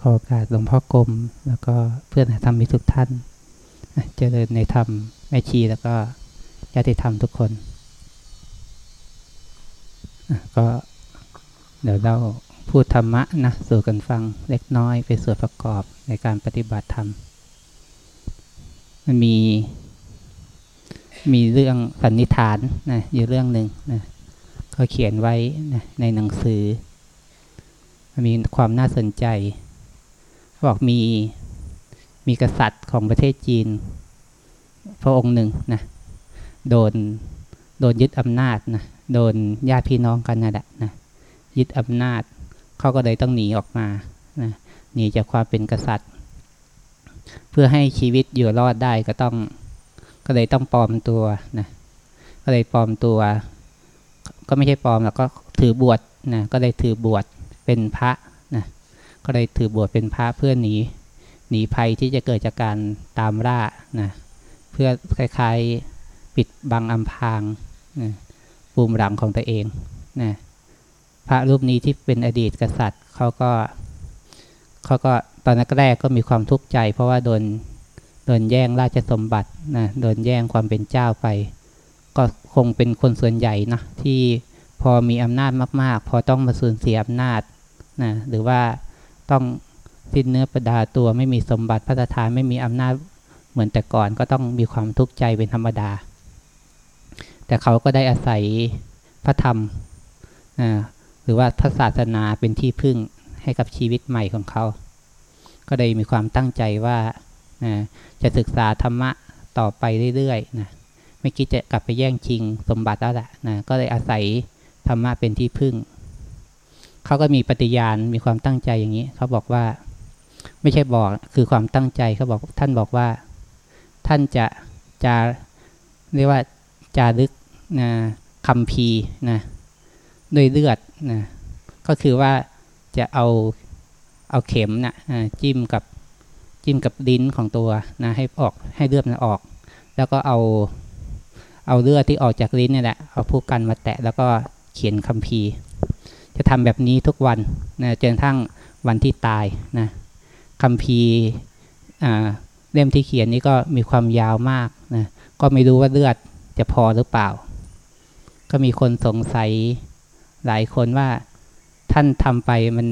ขอโอกาสหลวงพ่อกรมแล้วก็เพื่อนธรรมิทุกท่าน เจริญในธรรมแม่ชีแล้วก็ญาติธรรมทุกคน ก็เดี๋ยวเราพูดธรรมะนะสู่กันฟังเล็กน้อยเป็นส่วนประกอบในการปฏิบัติธรรม มันมี มีเรื่องสันนิษฐานนะอยู่เรื่องหนึ่งนะก็เขียนไว้นะในหนังสือ มีความน่าสนใจบอกมีมีกษัตริย์ของประเทศจีน พระองค์หนึ่งนะโดนโดนยึดอำนาจนะโดนญาติพี่น้องกันนั่นแหละนะยึดอำนาจเขาก็เลยต้องหนีออกมานะหนีจากความเป็นกษัตริย์ เพื่อให้ชีวิตอยู่รอดได้ก็ต้องก็เลยต้องปลอมตัวนะก็เลยปลอมตัว ก็ไม่ใช่ปลอมแล้วก็ถือบวชนะก็เลยถือบวช เป็นพระนะก็เลยถือบวชเป็นพระเพื่อหนีหนีภัยที่จะเกิดจากการตามล่านะเพื่อคล้ายๆปิดบังอำพรางนะปูมหลังของตัวเองนะพระรูปนี้ที่เป็นอดีตกษัตริย์เขาก็เขาก็ตอนแรกก็มีความทุกข์ใจ เพราะว่าโดนโดนแย่งราชสมบัตินะโดนแย่งความเป็นเจ้าไป ก็คงเป็นคนส่วนใหญ่นะที่พอมีอำนาจมาก ๆ พอต้องมาสูญเสียอำนาจ นะหรือว่าต้องสิ้นเนื้อประดาตัวไม่มีสมบัติพัฒฐานไม่มีอำนาจเหมือนแต่ก่อนก็ต้องมีความทุกข์ใจเป็นธรรมดา แต่เขาก็ได้อาศัยพระธรรมนะหรือว่าพระศาสนาเป็นที่พึ่งให้กับชีวิตใหม่ของเขา ก็ได้มีความตั้งใจว่านะจะศึกษาธรรมะต่อไปเรื่อยๆนะไม่คิดจะกลับไปแย่งชิงสมบัติแล้วแหละนะก็เลยอาศัยธรรมะเป็นที่พึ่ง เขาก็มีปฏิญาณมีความตั้งใจอย่างนี้เขาบอกว่า ไม่ใช่บอกคือความตั้งใจเขาบอกท่านบอกว่า ท่านจะจะเรียกว่าจารึกนะคำพีนะด้วยเลือดนะก็คือว่าจะเอาเอาเข็มนะนะจิ้มกับจิ้มกับลิ้นของตัวนะให้ออกให้เลือดมันออก แล้วก็เอาเอาเลือดที่ออกจากลิ้นนี่แหละเอาผู้กันมาแตะแล้วก็เขียนคำพี จะทำแบบนี้ทุกวันนะจนทั้งวันที่ตายนะคำพีเล่มที่เขียนนี้ก็มีความยาวมากนะก็ไม่รู้ว่าเลือดจะพอหรือเปล่า ก็มีคนสงสัยหลายคนว่าท่านทำไปมัน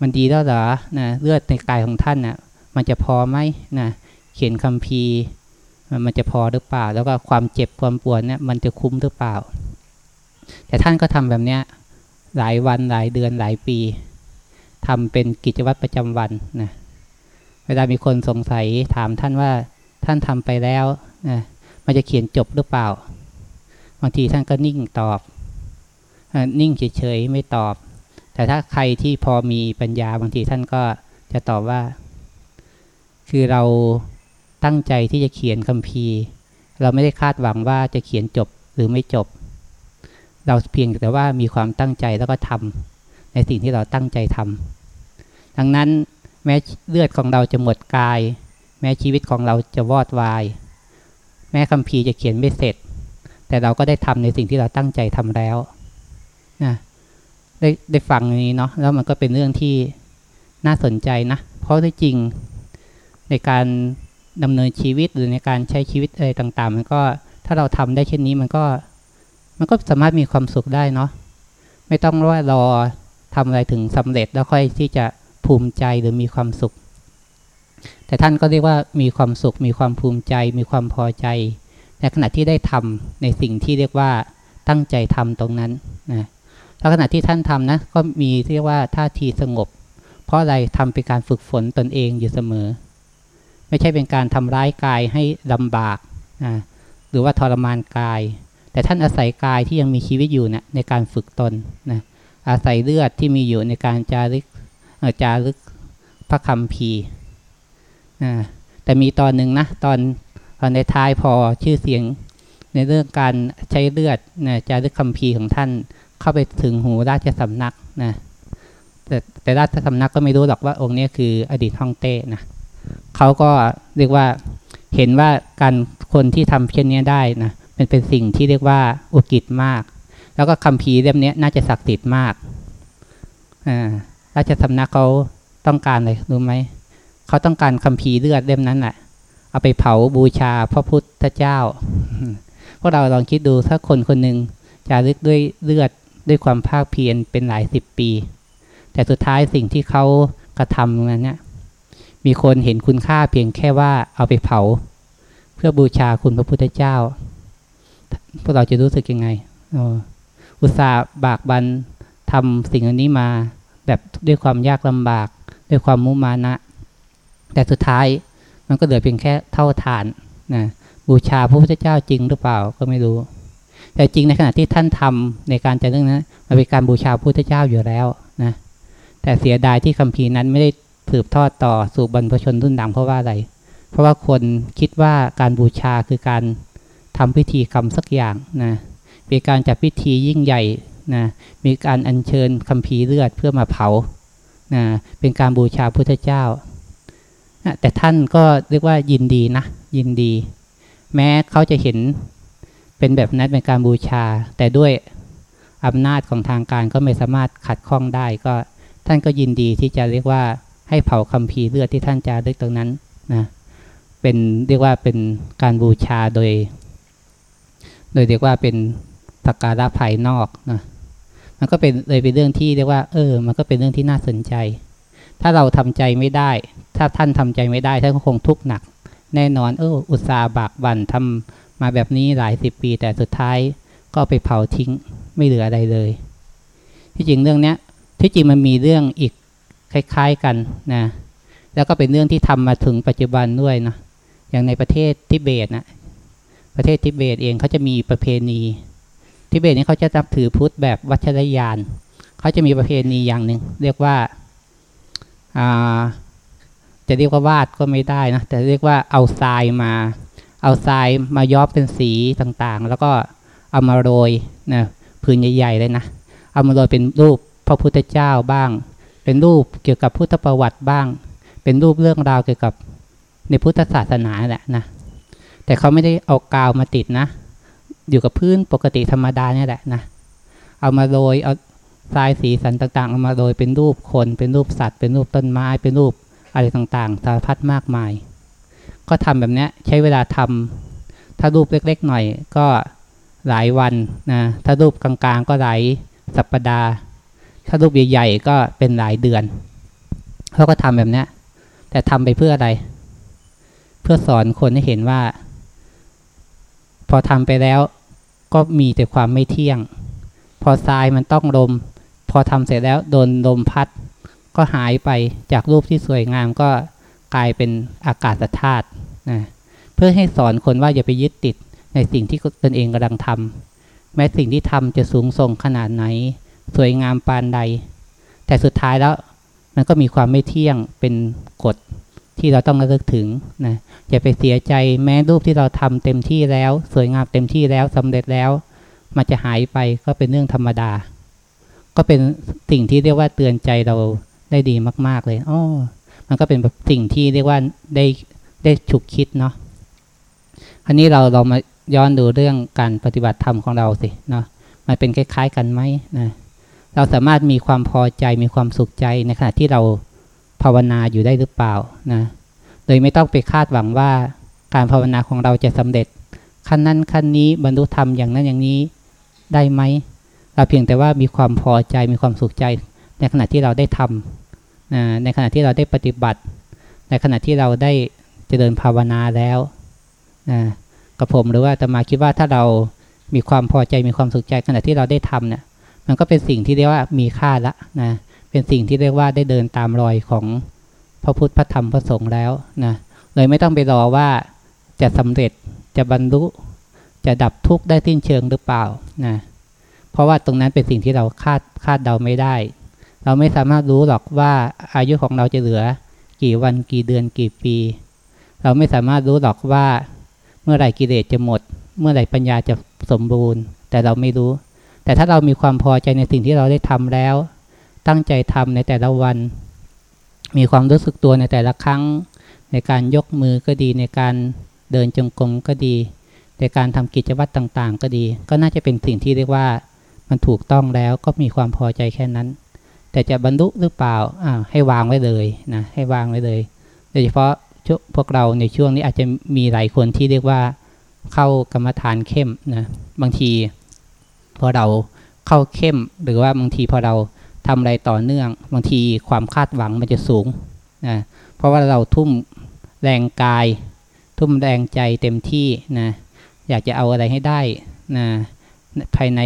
มันดีแล้วเหรอนะเลือดในกายของท่านนะ่ะมันจะพอไหมนะเขียนคำพีมันจะพอหรือเปล่า แล้วก็ความเจ็บความปวดเนี่ยมันจะคุ้มหรือเปล่า แต่ท่านก็ทำแบบเนี้ย หลายวันหลายเดือนหลายปีทำเป็นกิจวัตรประจำวันนะเวลามีคนสงสัยถามท่านว่าท่านทำไปแล้วนะมันจะเขียนจบหรือเปล่า บางทีท่านก็นิ่งตอบ นิ่งเฉยๆไม่ตอบ แต่ถ้าใครที่พอมีปัญญาบางทีท่านก็จะตอบว่า คือเราตั้งใจที่จะเขียนคัมภีร์ เราไม่ได้คาดหวังว่าจะเขียนจบหรือไม่จบ เราเพียงแต่ว่ามีความตั้งใจแล้วก็ทำในสิ่งที่เราตั้งใจทำดังนั้นแม้เลือดของเราจะหมดกาย แม้ชีวิตของเราจะวอดวาย แม้คำพีจะเขียนไม่เสร็จ แต่เราก็ได้ทำในสิ่งที่เราตั้งใจทำแล้วนะได้ได้ฟังนี้เนาะแล้วมันก็เป็นเรื่องที่น่าสนใจนะ เพราะที่จริงในการดำเนินชีวิตหรือในการใช้ชีวิตอะไรต่างๆ มันก็ถ้าเราทำได้เช่นนี้มันก็ มันก็สามารถมีความสุขได้เนาะไม่ต้องว่ารอทำอะไรถึงสำเร็จแล้วค่อยที่จะภูมิใจหรือมีความสุข แต่ท่านก็เรียกว่ามีความสุข มีความภูมิใจ มีความพอใจ ในขณะที่ได้ทำในสิ่งที่เรียกว่าตั้งใจทำตรงนั้นนะแล้วขณะที่ท่านทำนะก็มีเรียกว่าท่าทีสงบ เพราะอะไรทำเป็นการฝึกฝนตนเองอยู่เสมอ ไม่ใช่เป็นการทำร้ายกายให้ลำบากนะหรือว่าทรมานกาย แต่ท่านอาศัยกายที่ยังมีชีวิตอยู่นะในการฝึกตนนะอาศัยเลือดที่มีอยู่ในการจารึกจารึกพระคำพีนะแต่มีตอนหนึ่งนะตอนตอนในท้ายพอชื่อเสียงในเรื่องการใช้เลือดนะจารึกคำพีของท่านเข้าไปถึงหูราชสำนักนะแต่แต่ราชสำนักก็ไม่รู้หรอกว่าองค์นี้คืออดีตฮ่องเต้นะเขาก็เรียกว่าเห็นว่าการคนที่ทำเช่นนี้ได้นะ มันเป็นสิ่งที่เรียกว่าอุกิจมาก แล้วก็คำพีเล่มนี้น่าจะศักดิ์สิทธิ์มากอ่าราชสำนักเขาต้องการอะไรรู้ไหมเขาต้องการคัมภีร์เลือดเล่มนั้นแหละเอาไปเผาบูชาพระพุทธเจ้าพวกเราลองคิดดูถ้าคนคนหนึ่งจะลึกด้วยเลือดด้วยความภาคเพียรเป็นหลายสิบปี แต่สุดท้ายสิ่งที่เขากระทำนั้นเนี่ยมีคนเห็นคุณค่าเพียงแค่ว่าเอาไปเผา เพื่อบูชาคุณพระพุทธเจ้า พวกเราจะรู้สึกยังไงอุตส่าห์บากบันทำสิ่งอันนี้มา แบบด้วยความยากลำบาก ด้วยความมุมานะ แต่สุดท้ายมันก็เหลือเพียงแค่เท่าฐานนะบูชาพระพุทธเจ้าจริงหรือเปล่าก็ไม่รู้ แต่จริงในขณะที่ท่านทำในการจะเรื่องนั้นมันเป็นการบูชาพระพุทธเจ้าอยู่แล้วนะแต่เสียดายที่คัมภีร์นั้นไม่ได้สืบทอดต่อสู่บรรพชนรุ่นหลังเพราะว่าอะไร เพราะว่าคนคิดว่าการบูชาคือการ ทำพิธีกรรมสักอย่างนะเป็นการจัดพิธียิ่งใหญ่นะมีการอัญเชิญคัมภีร์เลือดเพื่อมาเผานะเป็นการบูชาพุทธเจ้านะแต่ท่านก็เรียกว่ายินดีนะยินดี แม้เขาจะเห็นเป็นแบบนั้นเป็นการบูชา แต่ด้วยอำนาจของทางการก็ไม่สามารถขัดข้องได้ก็ท่านก็ยินดีที่จะเรียกว่าให้เผาคัมภีร์เลือดที่ท่านจะเลือกตรงนั้นนะเป็นเรียกว่าเป็นการบูชาโดย โดยเรียกว่าเป็นสักการะภายนอกนะมันก็เป็นเลยเป็นเรื่องที่เรียกว่า เออ มันก็เป็นเรื่องที่น่าสนใจ ถ้าเราทำใจไม่ได้ ถ้าท่านทำใจไม่ได้ท่านก็คงทุกข์หนัก แน่นอนเอออุตสาบากบั่นทำมาแบบนี้หลายสิบปี แต่สุดท้ายก็ไปเผาทิ้งไม่เหลืออะไรเลย ที่จริงเรื่องเนี้ยที่จริงมันมีเรื่องอีกคล้ายๆกันนะแล้วก็เป็นเรื่องที่ทำมาถึงปัจจุบันด้วยนะอย่างในประเทศทิเบตนะ ประเทศทิเบตเองเขาจะมีประเพณี ทิเบตนี่เขาจะนับถือพุทธแบบวัชรยานเขาจะมีประเพณีอย่างหนึ่งเรียกว่าจะเรียกว่าวาดก็ไม่ได้นะแต่เรียกว่าเอาทรายมา เอาทรายมาย้อมเป็นสีต่างๆ แล้วก็เอามาโรยนะพื้นใหญ่ๆเลยนะเอามาโรยเป็นรูปพระพุทธเจ้าบ้าง เป็นรูปเกี่ยวกับพุทธประวัติบ้าง เป็นรูปเรื่องราวเกี่ยวกับในพุทธศาสนาแหละนะ แต่เขาไม่ได้เอากาวมาติดนะ อยู่กับพื้นปกติธรรมดาเนี่ยแหละนะ เอามาโรยเอาทรายสีสันต่างๆเอามาโรยเป็นรูปคน เป็นรูปสัตว์ เป็นรูปต้นไม้ เป็นรูปอะไรต่างๆสารพัดมากมาย ก็ทำแบบนี้ใช้เวลาทำถ้ารูปเล็กๆหน่อยก็หลายวันนะ ถ้ารูปกลางๆก็หลายสัปปดาห์ ถ้ารูปใหญ่ๆก็เป็นหลายเดือนเขาก็ทำแบบนี้แต่ทำไปเพื่ออะไร เพื่อสอนคนให้เห็นว่า พอทำไปแล้วก็มีแต่ความไม่เที่ยง พอทรายมันต้องลม พอทำเสร็จแล้วโดนลมพัด ก็หายไปจากรูปที่สวยงามก็กลายเป็นอากาศธาตุนะเพื่อให้สอนคนว่าอย่าไปยึดติดในสิ่งที่ตนเองกำลังทำแม้สิ่งที่ทำจะสูงส่งขนาดไหน สวยงามปานใด แต่สุดท้ายแล้วมันก็มีความไม่เที่ยงเป็นกฎ ที่เราต้องระลึกถึงนะอย่าไปเสียใจแม้รูปที่เราทำเต็มที่แล้ว สวยงามเต็มที่แล้วสำเร็จแล้ว มันจะหายไปก็เป็นเรื่องธรรมดา ก็เป็นสิ่งที่เรียกว่าเตือนใจเราได้ดีมาก ๆเลยอ๋อมันก็เป็นสิ่งที่เรียกว่าได้ได้ฉุกคิดเนาะอันนี้เราเรามาย้อนดูเรื่องการปฏิบัติธรรมของเราสิเนาะมันเป็นคล้าย ๆ กันไหมนะเราสามารถมีความพอใจมีความสุขใจในขณะที่เรา ภาวนาอยู่ได้หรือเปล่านะโดยไม่ต้องไปคาดหวังว่าการภาวนาของเราจะสำเร็จ ขั้นนั้นขั้นนี้บรรลุธรรมอย่างนั้นอย่างนี้ได้ไหมเราเพียงแต่ว่ามีความพอใจมีความสุขใจ ในขณะที่เราได้ทำนะในขณะที่เราได้ปฏิบัติ ในขณะที่เราได้เจริญภาวนาแล้วนะกับผมหรือว่าจะมาคิดว่าถ้าเรามีความพอใจมีความสุขใจขณะที่เราได้ทำเนี่ยมันก็เป็นสิ่งที่เรียกว่ามีค่าละนะ เป็นสิ่งที่เรียกว่าได้เดินตามรอยของพระพุทธพระธรรมพระสงฆ์แล้วนะเลยไม่ต้องไปรอว่าจะสำเร็จจะบรรลุจะดับทุกข์ได้ทิ้นเชิงหรือเปล่านะเพราะว่าตรงนั้นเป็นสิ่งที่เราคาดคาดเดาไม่ได้ เราไม่สามารถรู้หรอกว่าอายุของเราจะเหลือ กี่วันกี่เดือนกี่ปี เราไม่สามารถรู้หรอกว่า เมื่อไหร่กิเลสจะหมด เมื่อไหร่ปัญญาจะสมบูรณ์ แต่เราไม่รู้ แต่ถ้าเรามีความพอใจในสิ่งที่เราได้ทำแล้ว ตั้งใจทำในแต่ละวัน มีความรู้สึกตัวในแต่ละครั้ง ในการยกมือก็ดี ในการเดินจงกรมก็ดี ในการทำกิจวัตรต่างๆ ก็ดี ก็น่าจะเป็นสิ่งที่เรียกว่ามันถูกต้องแล้วก็มีความพอใจแค่นั้นแแต่จะบรรลุหรือเปล่าอ่าให้วางไว้เลยนะให้วางไว้เลย โดยเฉพาะพวกเราในช่วงนี้อาจจะมีหลายคนที่เรียกว่าเข้ากรรมฐานเข้มนะบางทีพอเราเข้าเข้มหรือว่าบางทีพอเรา ทำอะไรต่อเนื่อง บางทีความคาดหวังมันจะสูงนะเพราะว่าเราทุ่มแรงกาย ทุ่มแรงใจเต็มที่นะอยากจะเอาอะไรให้ได้นะภายใน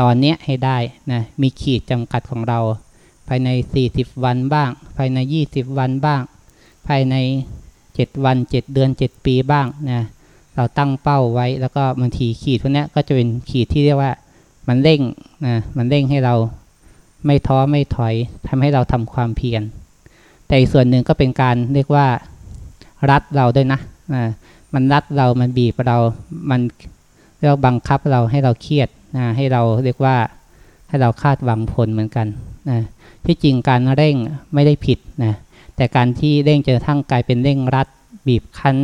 ตอนเนี้ยให้ได้นะมีขีดจำกัดของเรา ภายใน 40 วันบ้าง ภายใน 20 วันบ้าง ภายใน 7 วัน 7 เดือน 7 ปีบ้างนะเราตั้งเป้าไว้แล้วก็บางทีขีดพวกนี้ก็จะเป็นขีดที่เรียกว่ามันเร่งนะมันเร่งให้เรา ไม่ท้อไม่ถอยทำให้เราทำความเพียร แต่อีกส่วนหนึ่งก็เป็นการเรียกว่ารัดเราด้วยนะนะมันรัดเรามันบีบเรา มันเรียกบังคับเราให้เราเครียดนะให้เราเรียกว่าให้เราคาดหวังผลเหมือนกันนะที่จริงการเร่งไม่ได้ผิดนะแต่การที่เร่งจนทั้งกลายเป็นเร่งรัด บีบคั้น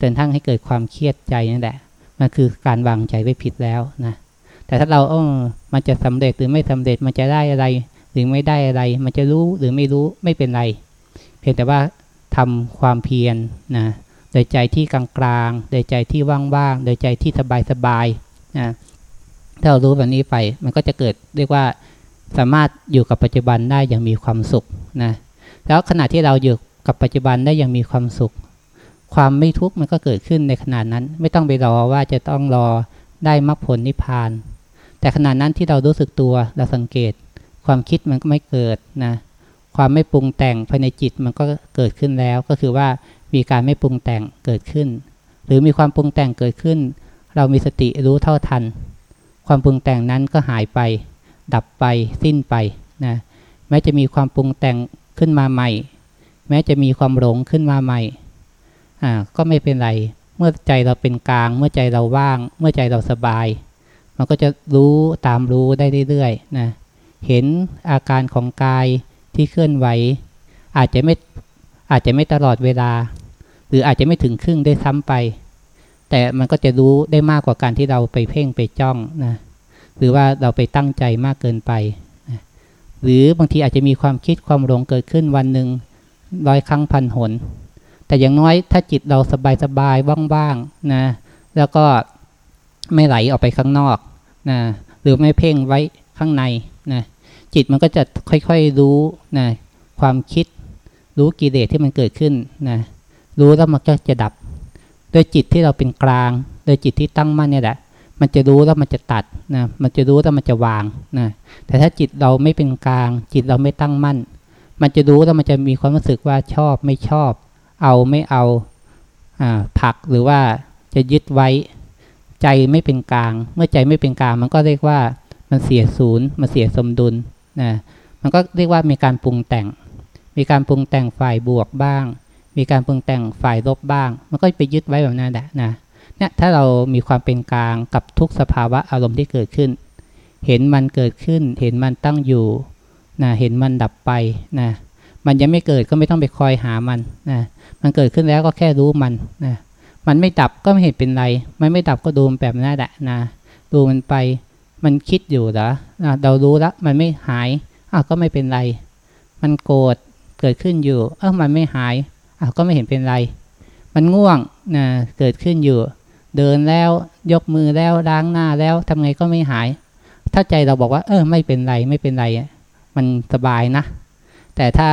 จนทั้งให้เกิดความเครียดใจนั่นแหละมันคือการวางใจไว้ผิดแล้วนะ แต่ถ้าเราเออมันจะสำเร็จหรือไม่สำเร็จมันจะได้อะไร หรือไม่ได้อะไร มันจะรู้หรือไม่รู้ไม่เป็นไร เพียงแต่ว่าทำความเพียรนะโดยใจที่กลางๆโดยใจที่ว่างๆโดยใจที่สบายๆนะถ้าเรารู้แบบนี้ไป มันก็จะเกิดเรียกว่าสามารถอยู่กับปัจจุบันได้อย่างมีความสุขนะแล้วขณะที่เราอยู่กับปัจจุบันได้อย่างมีความสุข ความไม่ทุกข์มันก็เกิดขึ้นในขณะนั้น ไม่ต้องไปรอว่าจะต้องรอได้มรรคผลนิพพาน แต่ขณะนั้นที่เรารู้สึกตัวเราสังเกต ความคิดมันก็ไม่เกิดนะความไม่ปรุงแต่งภายในจิตมันก็เกิดขึ้นแล้ว ก็คือว่ามีการไม่ปรุงแต่งเกิดขึ้น หรือมีความปรุงแต่งเกิดขึ้น เรามีสติรู้เท่าทัน ความปรุงแต่งนั้นก็หายไป ดับไปสิ้นไปนะแม้จะมีความปรุงแต่งขึ้นมาใหม่ แม้จะมีความหลงขึ้นมาใหม่อ่าก็ไม่เป็นไร เมื่อใจเราเป็นกลาง เมื่อใจเราว่าง เมื่อใจเราสบาย มันก็จะรู้ตามรู้ได้เรื่อยๆนะเห็นอาการของกายที่เคลื่อนไหว อาจจะไม่อาจจะไม่ตลอดเวลา หรืออาจจะไม่ถึงครึ่งได้ซ้ำไป แต่มันก็จะรู้ได้มากกว่าการที่เราไปเพ่งไปจ้องนะหรือว่าเราไปตั้งใจมากเกินไปนะหรือบางทีอาจจะมีความคิดความหลงเกิดขึ้นวันหนึ่งร้อยครั้งพันหน แต่อย่างน้อยถ้าจิตเราสบายสบายว่างๆนะแล้วก็ ไม่ไหลออกไปข้างนอกนะหรือไม่เพ่งไว้ข้างในนะจิตมันก็จะค่อยๆรู้นะความคิด รู้กิเลสที่มันเกิดขึ้นนะรู้แล้วมันก็จะดับ โดยจิตที่เราเป็นกลาง โดยจิตที่ตั้งมั่นเนี่ยแหละมันจะรู้แล้วมันจะตัดนะมันจะรู้แล้วมันจะวางนะแต่ถ้าจิตเราไม่เป็นกลาง จิตเราไม่ตั้งมั่น มันจะรู้แล้วมันจะมีความรู้สึกว่าชอบไม่ชอบ เอาไม่เอาอ่าผักหรือว่าจะยึดไว้ ใจไม่เป็นกลาง เมื่อใจไม่เป็นกลาง มันก็เรียกว่ามันเสียศูนย์มันเสียสมดุลนะมันก็เรียกว่ามีการปรุงแต่ง มีการปรุงแต่งฝ่ายบวกบ้าง มีการปรุงแต่งฝ่ายลบบ้าง มันก็ไปยึดไว้แบบนั้นแหละนะเนี่ยถ้าเรามีความเป็นกลางกับทุกสภาวะอารมณ์ที่เกิดขึ้น เห็นมันเกิดขึ้น เห็นมันตั้งอยู่นะเห็นมันดับไปนะมันยังไม่เกิดก็ไม่ต้องไปคอยหามันนะมันเกิดขึ้นแล้วก็แค่รู้มันนะ มันไม่ดับก็ไม่เห็นเป็นไร มันไม่ดับก็ดูมันแบบนั้นแหละนะดูมันไป มันคิดอยู่เหรอเรารู้แล้วมันไม่หายอ้าวก็ไม่เป็นไร มันโกรธเกิดขึ้นอยู่ เออมันไม่หายอ้าวก็ไม่เห็นเป็นไร มันง่วงนะเกิดขึ้นอยู่ เดินแล้วยกมือแล้วล้างหน้าแล้วทำไงก็ไม่หาย ถ้าใจเราบอกว่า เออ ไม่เป็นไรไม่เป็นไรมันสบายนะ แต่ถ้า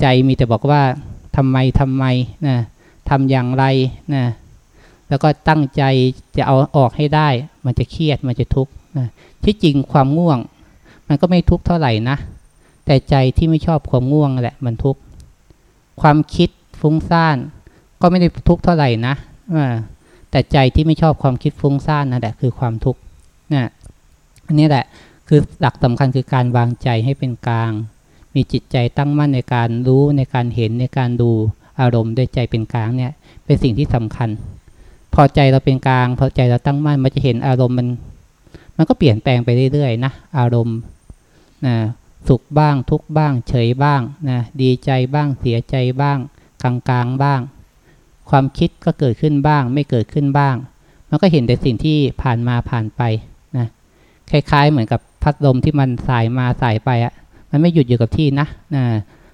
ใจมีแต่บอกว่าทำไมทำไมนะ ทำอย่างไรนะแล้วก็ตั้งใจจะเอาออกให้ได้ มันจะเครียดมันจะทุกข์นะที่จริงความง่วง มันก็ไม่ทุกข์เท่าไหร่นะ แต่ใจที่ไม่ชอบความง่วงแหละมันทุกข์ความคิดฟุ้งซ่านก็ไม่ได้ทุกข์เท่าไหร่นะแต่ใจที่ไม่ชอบความคิดฟุ้งซ่านนั่นแหละคือความทุกข์นะอันนี้แหละคือหลักสำคัญคือการวางใจให้เป็นกลาง มีจิตใจตั้งมั่นในการรู้ในการเห็นในการดู อารมณ์ด้วยใจเป็นกลางเนี่ยเป็นสิ่งที่สำคัญ พอใจเราเป็นกลาง พอใจเราตั้งมั่นมันจะเห็นอารมณ์มัน มันก็เปลี่ยนแปลงไปเรื่อยๆนะอารมณ์นะสุขบ้างทุกบ้าง เฉยบ้างนะดีใจบ้างเสียใจบ้าง กลางๆบ้าง ความคิดก็เกิดขึ้นบ้าง ไม่เกิดขึ้นบ้าง มันก็เห็นแต่สิ่งที่ผ่านมาผ่านไปนะคล้ายๆ เหมือนกับพัดลมที่มันสายมาสายไปอะมันไม่หยุดอยู่กับที่นะนะ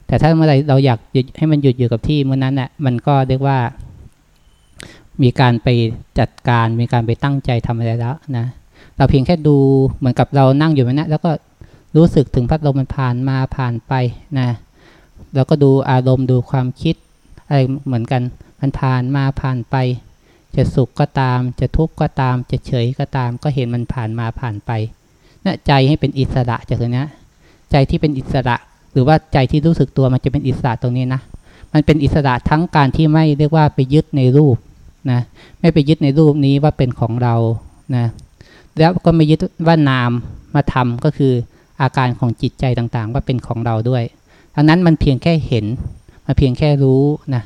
แต่ถ้าเมื่อไรเราอยากหยุดให้มันหยุดอยู่กับที่เมื่อนั้นน่ะมันก็เรียกว่า มีการไปจัดการมีการไปตั้งใจทำอะไรแล้วนะเราเพียงแค่ดูเหมือนกับเรานั่งอยู่นะแล้วก็รู้สึกถึงพัดลมมันผ่านมาผ่านไปนะแล้วก็ดูอารมณ์ดูความคิดอะไรเหมือนกันมันผ่านมาผ่านไป จะสุขก็ตาม จะทุกข์ก็ตาม จะเฉยก็ตาม ก็เห็นมันผ่านมาผ่านไปนะใจให้เป็นอิสระจากตรงนี้ใจที่เป็นอิสระ หรือว่าใจที่รู้สึกตัวมันจะเป็นอิสระตรงนี้นะ มันเป็นอิสระทั้งการที่ไม่เรียกว่าไปยึดในรูปนะไม่ไปยึดในรูปนี้ว่าเป็นของเรานะแล้วก็ไม่ยึดว่านามมาทำก็คืออาการของจิตใจต่างๆ ว่าเป็นของเราด้วยดังนั้นมันเพียงแค่เห็นมันเพียงแค่รู้นะ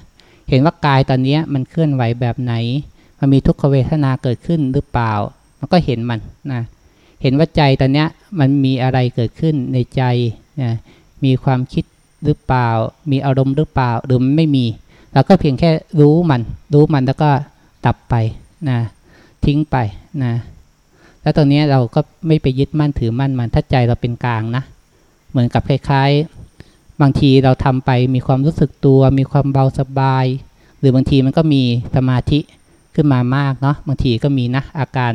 เห็นว่ากายตอนนี้มันเคลื่อนไหวแบบไหน มันมีทุกขเวทนาเกิดขึ้นหรือเปล่า มันก็เห็นมันนะเห็นว่าใจตอนนี้มันมีอะไรเกิดขึ้นในใจนะ มีความคิดหรือเปล่า มีอารมณ์หรือเปล่าหรือมันไม่มีเราก็เพียงแค่รู้มัน รู้มันแล้วก็ดับไปนะทิ้งไปนะแล้วตรงนี้เราก็ไม่ไปยึดมั่นถือมั่นมันถ้าใจเราเป็นกลางนะเหมือนกับคล้ายๆ บางทีเราทำไปมีความรู้สึกตัว มีความเบาสบาย หรือบางทีมันก็มีสมาธิขึ้นมามากเนาะบางทีก็มีนะอาการ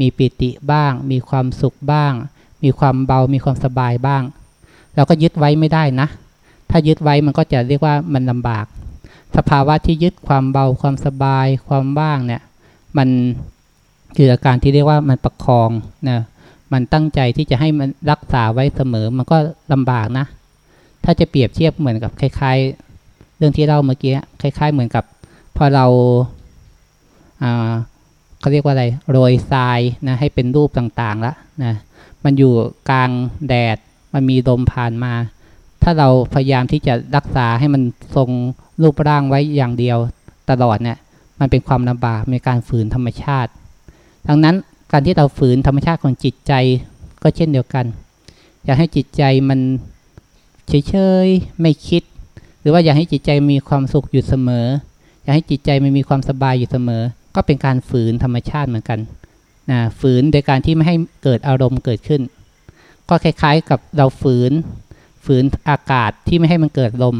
มีปิติบ้าง มีความสุขบ้าง มีความเบา มีความสบายบ้าง เราก็ยึดไว้ไม่ได้นะ ถ้ายึดไว้มันก็จะเรียกว่ามันลำบาก สภาวะที่ยึดความเบาความสบายความว่างเนี่ย มันคืออาการที่เรียกว่ามันประคองนะมันตั้งใจที่จะให้มันรักษาไว้เสมอ มันก็ลำบากนะ ถ้าจะเปรียบเทียบเหมือนกับคล้ายๆ เรื่องที่เล่าเมื่อกี้คล้าย ๆ เหมือนกับ พอเราเขาเรียกว่าอะไรโรยทรายนะให้เป็นรูปต่างๆแล้วนะมันอยู่กลางแดด มันมีลมผ่านมา ถ้าเราพยายามที่จะรักษาให้มันทรงรูปร่างไว้อย่างเดียวตลอดเนี่ยมันเป็นความลำบากในการฝืนธรรมชาติ ดังนั้นการที่เราฝืนธรรมชาติของจิตใจก็เช่นเดียวกัน อยากให้จิตใจมันเฉยๆไม่คิด หรือว่าอยากให้จิตใจมีความสุขอยู่เสมอ อยากให้จิตใจมันมีความสบายอยู่เสมอ ก็เป็นการฝืนธรรมชาติเหมือนกันนะฝืนโดยการที่ไม่ให้เกิดอารมณ์เกิดขึ้น ก็คล้าย ๆ กับเราฝืน ฝืนอากาศที่ไม่ให้มันเกิดลม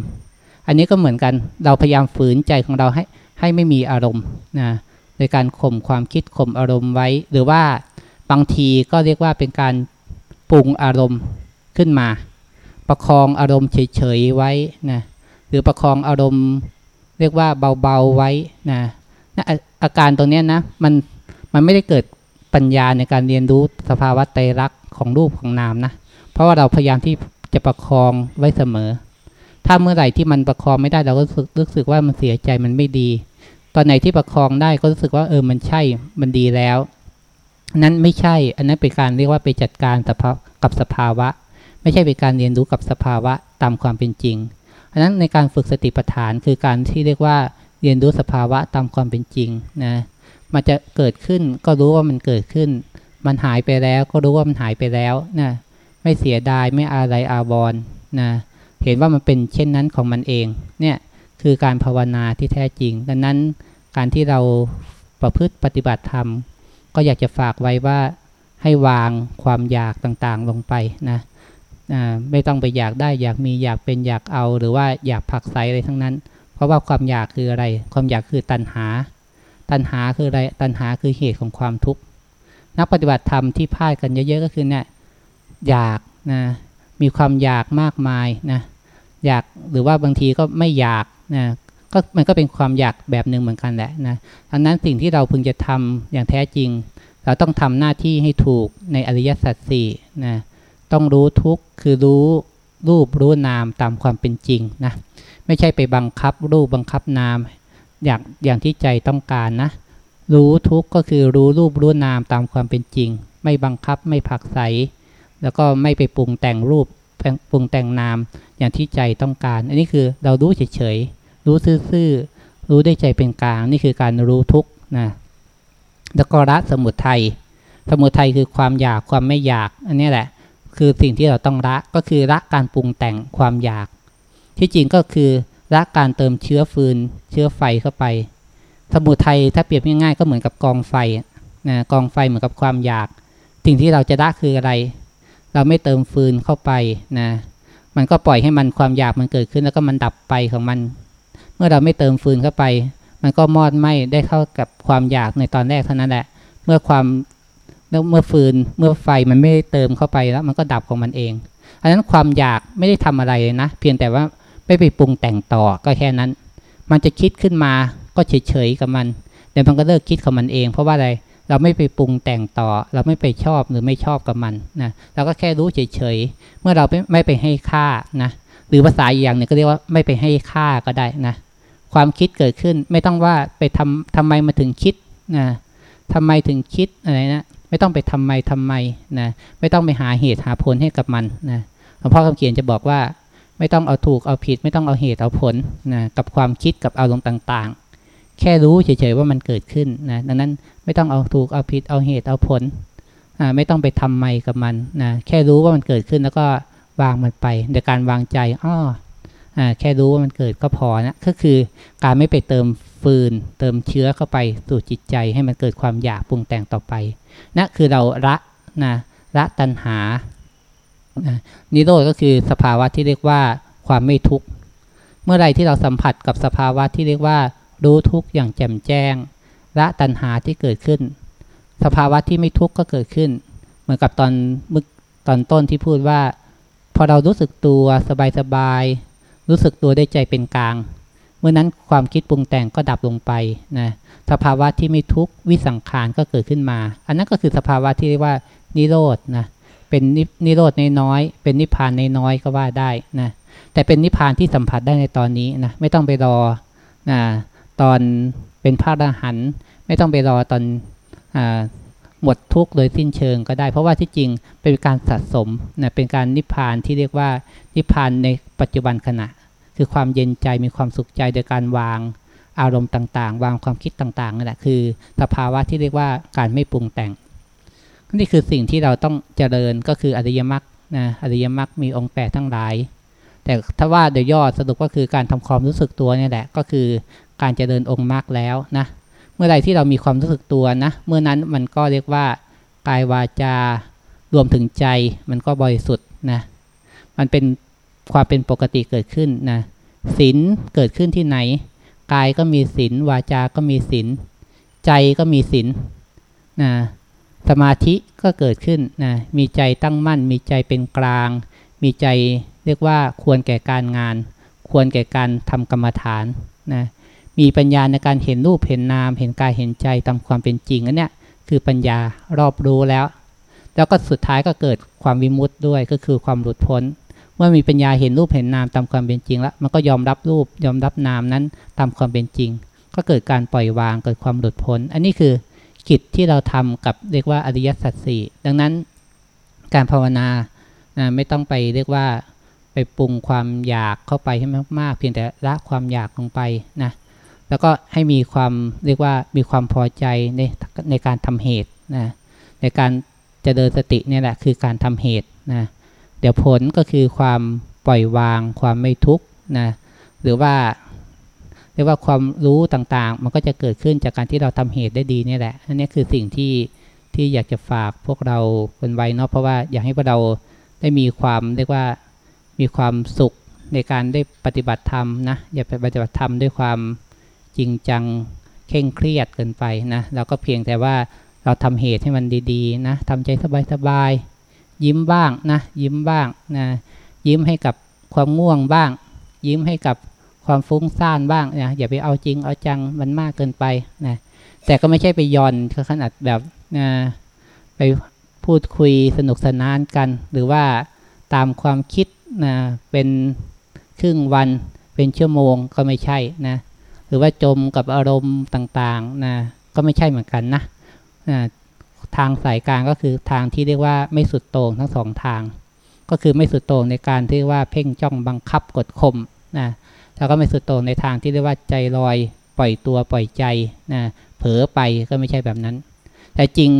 อันนี้ก็เหมือนกันเราพยายามฝืนใจของเราให้ให้ไม่มีอารมณ์นะโดยการข่มความคิดข่มอารมณ์ไว้ หรือว่าบางทีก็เรียกว่าเป็นการปรุงอารมณ์ขึ้นมา ประคองอารมณ์เฉยๆไว้นะหรือประคองอารมณ์ เรียกว่าเบาๆไว้นะนะอาการตรงนี้นะมันมันไม่ได้เกิด ปัญญาในการเรียนรู้สภาวะไตรลักษณ์ของรูปของนามนะ เพราะว่าเราพยายามที่จะประคองไว้เสมอ ถ้าเมื่อไหร่ที่มันประคองไม่ได้เราก็รู้สึกว่ามันเสียใจมันไม่ดี ตอนไหนที่ประคองได้ก็รู้สึกว่าเออมันใช่มันดีแล้ว นั้นไม่ใช่ อันนั้นเป็นการเรียกว่าไปจัดการกับสภาวะ ไม่ใช่เป็นการเรียนรู้กับสภาวะตามความเป็นจริงอันนั้นในการฝึกสติปัฏฐานคือการที่เรียกว่าเรียนรู้สภาวะตามความเป็นจริงนะ มันจะเกิดขึ้นก็รู้ว่ามันเกิดขึ้น มันหายไปแล้วก็รู้ว่ามันหายไปแล้วนะไม่เสียดายไม่อะไรอาวรนะเห็นว่ามันเป็นเช่นนั้นของมันเองเนี่ยคือการภาวนาที่แท้จริง ดังนั้นการที่เราประพฤติปฏิบัติธรรม ก็อยากจะฝากไว้ว่าให้วางความอยากต่างๆลงไปนะไม่ต้องไปอยากได้อยากมีอยากเป็นอยากเอา หรือว่าอยากผักใสอะไรทั้งนั้น เพราะว่าความอยากคืออะไร ความอยากคือตัณหา ตัณหาคืออะไร ตัณหาคือเหตุของความทุกข์ นักปฏิบัติธรรมที่พลาดกันเยอะๆก็คือเนี่ยอยากนะ มีความอยากมากมายนะ อยากหรือว่าบางทีก็ไม่อยากนะก็มันก็เป็นความอยากแบบหนึ่งเหมือนกันแหละนะดังนั้นสิ่งที่เราพึงจะทำอย่างแท้จริง เราต้องทำหน้าที่ให้ถูกในอริยสัจสี่นะ ต้องรู้ทุกคือรู้รูปรู้นามตามความเป็นจริงนะ ไม่ใช่ไปบังคับรูปบังคับนาม อย่างอย่างที่ใจต้องการนะ รู้ทุกก็คือรู้รูปรู้นามตามความเป็นจริง ไม่บังคับไม่ผักใส แล้วก็ไม่ไปปรุงแต่งรูปปรุงแต่งนามอย่างที่ใจต้องการ อันนี้คือเรารู้เฉยๆ รู้ซื่อๆ รู้ได้ใจเป็นกลาง นี่คือการรู้ทุกนะแล้วก็ละสมุทัย สมุทัยคือความอยากความไม่อยาก อันนี้แหละ คือสิ่งที่เราต้องละ ก็คือละการปรุงแต่งความอยาก ที่จริงก็คือ ละการเติมเชื้อฟืน เชื้อไฟเข้าไป สมุทัยถ้าเปรียบง่ายๆ ก็เหมือนกับกองไฟนะกองไฟเหมือนกับความอยาก สิ่งที่เราจะละคืออะไร เราไม่เติมฟืนเข้าไปนะมันก็ปล่อยให้มันความอยากมันเกิดขึ้นแล้วก็มันดับไปของมัน เมื่อเราไม่เติมฟืนเข้าไป มันก็มอดไหม้ได้เข้ากับความอยากในตอนแรกเท่านั้นแหละ เมื่อความเมื่อฟืนเมื่อไฟมันไม่เติมเข้าไปแล้ว มันก็ดับของมันเองอันนั้นความอยากไม่ได้ทำอะไรเลยนะ เพียงแต่ว่า ไม่ไปปรุงแต่งต่อก็แค่นั้น มันจะคิดขึ้นมาก็เฉยๆกับมันเดี๋ยวมันก็เลิกคิดของมันเอง เพราะว่าอะไรเราไม่ไปปรุงแต่งต่อ เราไม่ไปชอบหรือไม่ชอบกับมันนะเราก็แค่รู้เฉยๆเมื่อเราไม่ไปให้ค่านะหรือภาษาอย่างหนึ่งก็เรียกว่าไม่ไปให้ค่าก็ได้นะความคิดเกิดขึ้นไม่ต้องว่าไปทำทำไมมาถึงคิดนะทำไมถึงคิดอะไรนะไม่ต้องไปทำไมทำไมนะไม่ต้องไปหาเหตุหาผลให้กับมันนะหลวงพ่อคำเขียนจะบอกว่า ไม่ต้องเอาถูกเอาผิด ไม่ต้องเอาเหตุเอาผลนะกับความคิดกับอารมณ์ต่างๆ แค่รู้เฉยๆว่ามันเกิดขึ้นนะดังนั้นไม่ต้องเอาถูกเอาผิดเอาเหตุเอาผลอ่าไม่ต้องไปทำไม่กับมันนะแค่รู้ว่ามันเกิดขึ้นแล้วก็วางมันไปในการวางใจอ้อแค่รู้ว่ามันเกิดก็พอนะก็คือการไม่ไปเติมฟืน เติมเชื้อเข้าไปสู่จิตใจให้มันเกิดความอยากปรุงแต่งต่อไปนะคือเราละนะละตัณหา นะนิโรธก็คือสภาวะที่เรียกว่าความไม่ทุกข์เมื่อไรที่เราสัมผัสกับสภาวะที่เรียกว่ารู้ทุกข์อย่างแจ่มแจ้งละตัณหาที่เกิดขึ้น สภาวะที่ไม่ทุกข์ก็เกิดขึ้น เหมือนกับตอนมึกตอนต้นที่พูดว่า พอเรารู้สึกตัวสบายๆรู้สึกตัวได้ใจเป็นกลาง เมื่อนั้นความคิดปรุงแต่งก็ดับลงไปนะสภาวะที่ไม่ทุกข์วิสังขารก็เกิดขึ้นมา อันนั้นก็คือสภาวะที่เรียกว่านิโรธนะ เป็นนิโรธในน้อย เป็นนิพพานในน้อยก็ว่าได้นะแต่เป็นนิพพานที่สัมผัสได้ในตอนนี้นะไม่ต้องไปรอนะตอนเป็นพระอรหันต์ไม่ต้องไปรอตอนอหมดทุกข์เลยสิ้นเชิงก็ได้ เพราะว่าที่จริงเป็นการสะสมนะเป็นการนิพพานที่เรียกว่านิพพานในปัจจุบันขณะ คือความเย็นใจมีความสุขใจโดยการวางอารมณ์ต่างๆ วางความคิดต่างๆนั่นแหละคือสภาวะที่เรียกว่าการไม่ปรุงแต่ง นี่คือสิ่งที่เราต้องเจริญก็คืออริยมรรคนะอริยมรรคมีองค์แปดทั้งหลาย แต่ถ้าว่าโดยย่อสรุปก็คือการทำความรู้สึกตัวนี่แหละ ก็คือการเจริญองค์มรรคแล้วนะ เมื่อไรที่เรามีความรู้สึกตัวนะ เมื่อนั้นมันก็เรียกว่ากายวาจารวมถึงใจมันก็บริสุทธิ์นะ มันเป็นความเป็นปกติเกิดขึ้นนะศีลเกิดขึ้นที่ไหน กายก็มีศีลวาจาก็มีศีลใจก็มีศีลนะ สมาธิก็เกิดขึ้นนะมีใจตั้งมั่น มีใจเป็นกลาง มีใจเรียกว่าควรแก่การงาน ควรแก่การทำกรรมฐานนะมีปัญญาในการเห็นรูปเห็นนาม เห็นกายเห็นใจตามความเป็นจริงอันเนี้ยคือปัญญารอบรู้แล้ว แล้วก็สุดท้ายก็เกิดความวิมุตต์ด้วยก็คือความหลุดพ้น เมื่อมีปัญญาเห็นรูปเห็นนามตามความเป็นจริงแล้วมันก็ยอมรับรูปยอมรับนามนั้นตามความเป็นจริง ก็เกิดการปล่อยวางเกิดความหลุดพ้น อันนี้คือ กิจที่เราทำกับเรียกว่าอริยสัจสี่ดังนั้นการภาวนาไม่ต้องไปเรียกว่าไปปรุงความอยากเข้าไปให้มากๆ เพียงแต่ละความอยากลงไปนะแล้วก็ให้มีความเรียกว่ามีความพอใจในในการทำเหตุนะในการจะเดินสติเนี่ยแหละคือการทำเหตุนะเดี๋ยวผลก็คือความปล่อยวางความไม่ทุกข์นะหรือว่า เรียกว่าความรู้ต่างๆ มันก็จะเกิดขึ้นจากการที่เราทำเหตุได้ดีนี่แหละอันนี้คือสิ่งที่ที่อยากจะฝากพวกเราคนไว้เนาะเพราะว่าอยากให้พวกเราได้มีความเรียกว่ามีความสุขในการได้ปฏิบัติธรรมนะอย่าไปปฏิบัติธรรมด้วยความจริงจังเคร่งเครียดเกินไปนะเราก็เพียงแต่ว่าเราทำเหตุให้มันดีๆนะทำใจสบายๆยิ้มบ้างนะยิ้มบ้างนะยิ้มให้กับความง่วงบ้าง ยิ้มให้กับ ความฟุ้งซ่านบ้างนะอย่าไปเอาจริงเอาจังมันมากเกินไปนะแต่ก็ไม่ใช่ไปย่อนขนาดแบบนะไปพูดคุยสนุกสนานกัน หรือว่าตามความคิดนะเป็นครึ่งวันเป็นชั่วโมงก็ไม่ใช่นะหรือว่าจมกับอารมณ์ต่างๆนะก็ไม่ใช่เหมือนกันนะนะทางสายกลางก็คือทางที่เรียกว่าไม่สุดโต่งทั้งสองทาง ก็คือไม่สุดโต่งในการที่ว่าเพ่งจ้องบังคับกดข่มนะ แล้วก็ไม่สุดโต่งในทางที่เรียกว่าใจลอยปล่อยตัวปล่อยใจนะเผลอไปก็ไม่ใช่แบบนั้น แต่จริง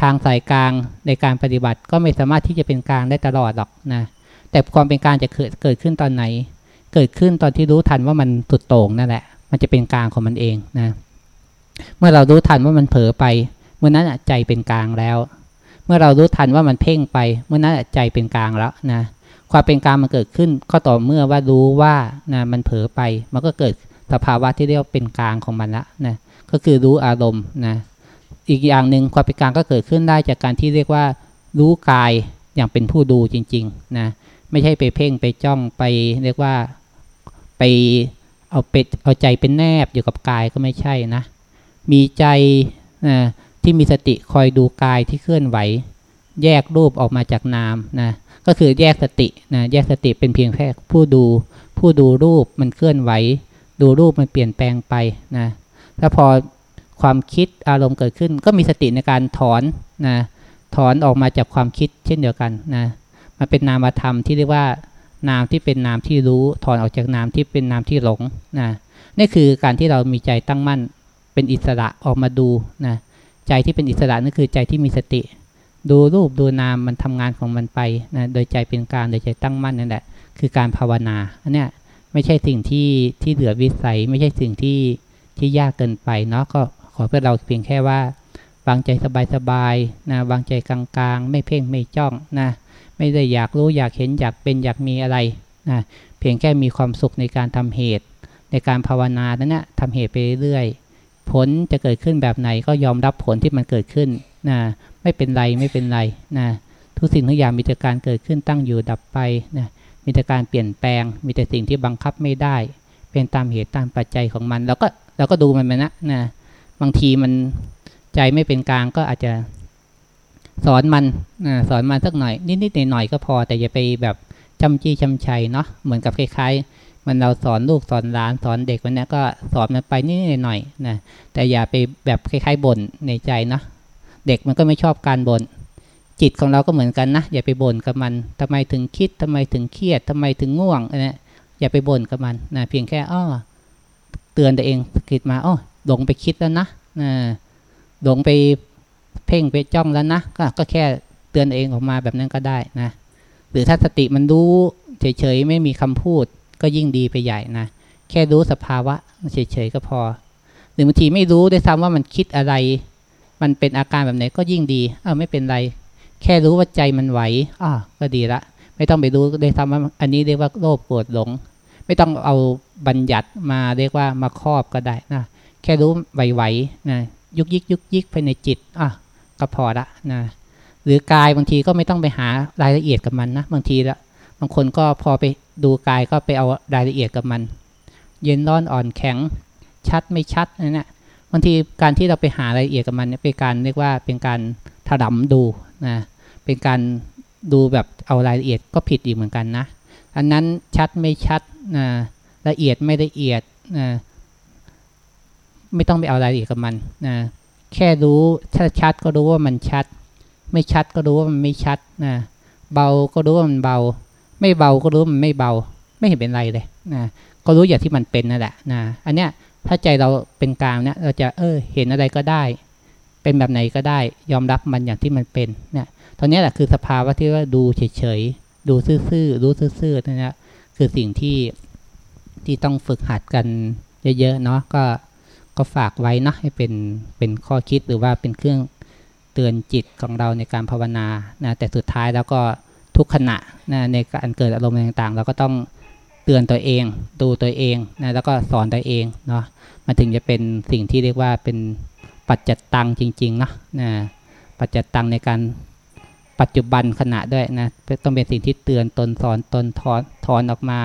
ทางสายกลางในการปฏิบัติก็ไม่สามารถที่จะเป็นกลางได้ตลอดหรอกนะแต่ความเป็นกลางจะเกิดเกิดขึ้นตอนไหน เกิดขึ้นตอนที่รู้ทันว่ามันสุดโต่งนั่นแหละ มันจะเป็นกลางของมันเองนะเมื่อเรารู้ทันว่ามันเผลอไป เมื่อนั้นใจเป็นกลางแล้ว เมื่อเรารู้ทันว่ามันเพ่งไป เมื่อนั้นใจเป็นกลางแล้วนะ ความเป็นกลางมันเกิดขึ้น ก็ต่อเมื่อว่ารู้ว่านะมันเผลอไป มันก็เกิดสภาวะที่เรียกว่าเป็นกลางของมันละนะก็คือรู้อารมณ์นะอีกอย่างหนึ่งความเป็นกลางก็เกิดขึ้นได้จากการที่เรียกว่า รู้กายอย่างเป็นผู้ดูจริงๆนะไม่ใช่ไปเพ่งไปจ้องไปเรียกว่าไปเอาเป็ดเอาใจเป็นแนบอยู่กับกายก็ไม่ใช่นะ มีใจนะที่มีสติคอยดูกายที่เคลื่อนไหว แยกรูปออกมาจากนามนะ ก็คือแยกสตินะแยกสติเป็นเพียงแค่ผู้ดู ผู้ดูรูปมันเคลื่อนไหว ดูรูปมันเปลี่ยนแปลงไปนะถ้าพอความคิดอารมณ์เกิดขึ้น ก็มีสติในการถอนนะถอนออกมาจากความคิดเช่นเดียวกันนะมันเป็นนามธรรมที่เรียกว่านามที่เป็นนามที่รู้ถอนออกจากนามที่เป็นนามที่หลงนะนี่คือการที่เรามีใจตั้งมั่นเป็นอิสระออกมาดูนะใจที่เป็นอิสระนั่นคือใจที่มีสติ ดูรูปดูนามมันทำงานของมันไปนะโดยใจเป็นกลางโดยใจตั้งมั่นนั่นแหละคือการภาวนาอันเนี้ยไม่ใช่สิ่งที่ที่เหลือวิสัย ไม่ใช่สิ่งที่ที่ยากเกินไปเนาะก็ขอเพื่อเราเพียงแค่ว่าวางใจสบายๆนะวางใจกลางๆ ไม่เพ่งไม่จ้องนะไม่ได้อยากรู้อยากเห็นอยากเป็นอยากมีอะไรนะเพียงแค่มีความสุขในการทำเหตุ ในการภาวนานั้นนะทำเหตุไปเรื่อยผลจะเกิดขึ้นแบบไหนก็ยอมรับผลที่มันเกิดขึ้นนะ ไม่เป็นไรไม่เป็นไรนะทุกสิ่งทุกอย่างมีแต่การเกิดขึ้นตั้งอยู่ดับไปนะมีแต่การเปลี่ยนแปลง มีแต่สิ่งที่บังคับไม่ได้ เป็นตามเหตุตามปัจจัยของมันเราก็เราก็ดูมันไปนะนะบางทีมันใจไม่เป็นกลางก็อาจจะสอนมันนะสอนมันสักหน่อย นิดๆหน่อยๆก็พอ แต่อย่าไปแบบจำจี้จำชัยเนาะเหมือนกับคล้ายๆ มันเราสอนลูกสอนหลานสอนเด็กวันนี้ก็สอนมันไปนิดๆหน่อยๆนะแต่อย่าไปแบบคล้ายๆบ่นในใจเนาะ เด็กมันก็ไม่ชอบการบน่นจิตของเราก็เหมือนกันนะ อย่าไปบ่นกับมันทำไมถึงคิดทำไมถึงเครียดทำไมถึงง่วงนะอย่าไปบ่นกับมันนะเพียงแค่อ้อเตือนตัวเองคิดมาอ้อหลงไปคิดแล้วนะนะหลงไปเพ่งไปจ้องแล้วนะกก็แค่เตือนเองออกมาแบบนั้นก็ได้นะ หรือถ้าสติมันรู้เฉยๆไม่มีคำพูด ก็ยิ่งดีไปใหญ่นะแค่รู้สภาวะเฉยๆก็พอ หรือบางทีไม่รู้ด้วยซ้ำว่ามันคิดอะไร มันเป็นอาการแบบไหนก็ยิ่งดีเออไม่เป็นไร แค่รู้ว่าใจมันไหวอ่าก็ดีละ ไม่ต้องไปรู้ด้วยซ้ำว่าอันนี้เรียกว่าโลภโกรธหลง ไม่ต้องเอาบัญญัติมาเรียกว่ามาครอบก็ได้นะแค่รู้ไหวๆนะยุกยิกยุกยิกภายในจิตอะก็พอละนะหรือกายบางทีก็ไม่ต้องไปหารายละเอียดกับมันนะบางทีละบางคนก็พอไปดูกายก็ไปเอารายละเอียดกับมัน เย็นร้อนอ่อนแข็งชัดไม่ชัดนั่นแหละ บางทีการที่เราไปหารายละเอียดกับมันเนี่ยเป็นการเรียกว่าเป็นการถลำดูนะเป็นการดูแบบเอารายละเอียดก็ผิดอีกเหมือนกันนะอันนั้นชัดไม่ชัดนะละเอียดไม่ละเอียดนะไม่ต้องไปเอารายละเอียดกับมันนะแค่รู้ถ้าชัดก็รู้ว่ามันชัด ไม่ชัดก็รู้ว่ามันไม่ชัดนะเบาก็รู้ว่ามันเบา ไม่เบาก็รู้ว่ามันไม่เบา ไม่เห็นเป็นไรเลยนะก็รู้อย่างที่มันเป็นนั่นแหละนะอันเนี้ย ถ้าใจเราเป็นกลางเนี่ยเราจะเออเห็นอะไรก็ได้ เป็นแบบไหนก็ได้ ยอมรับมันอย่างที่มันเป็นเนี่ยตอนนี้แหละคือสภาวะที่ว่าดูเฉยๆดูซื่อๆรู้ซื่อๆนี่ยคือสิ่งที่ที่ต้องฝึกหัดกันเยอะๆเนาะก็ก็ฝากไว้นะให้เป็นเป็นข้อคิดหรือว่าเป็นเครื่องเตือนจิตของเราในการภาวนานะแต่สุดท้ายแล้วก็ทุกขณะนะในการเกิดอารมณ์ต่างๆ เราก็ต้อง ตือนตัวเอง ดูตัวเองนะแล้วก็สอนตัวเองเนาะมันถึงจะเป็นสิ่งที่เรียกว่าเป็นปัจจตตังจริงๆนะนะปัจจตตังในการปัจจุบันขณะด้วยนะต้องเป็นสิ่งที่เตือนตนสอนตนถอนถอนออกมา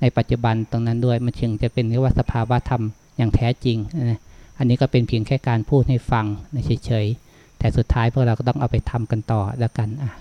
ในปัจจุบันตรงนั้นด้วยมันถึงจะเป็นเรียกว่าสภาวะธรรมอย่างแท้จริงนะอันนี้ก็เป็นเพียงแค่การพูดให้ฟังเฉยๆแต่สุดท้ายพวกเราก็ต้องเอาไปทำกันต่อแล้วกันอะ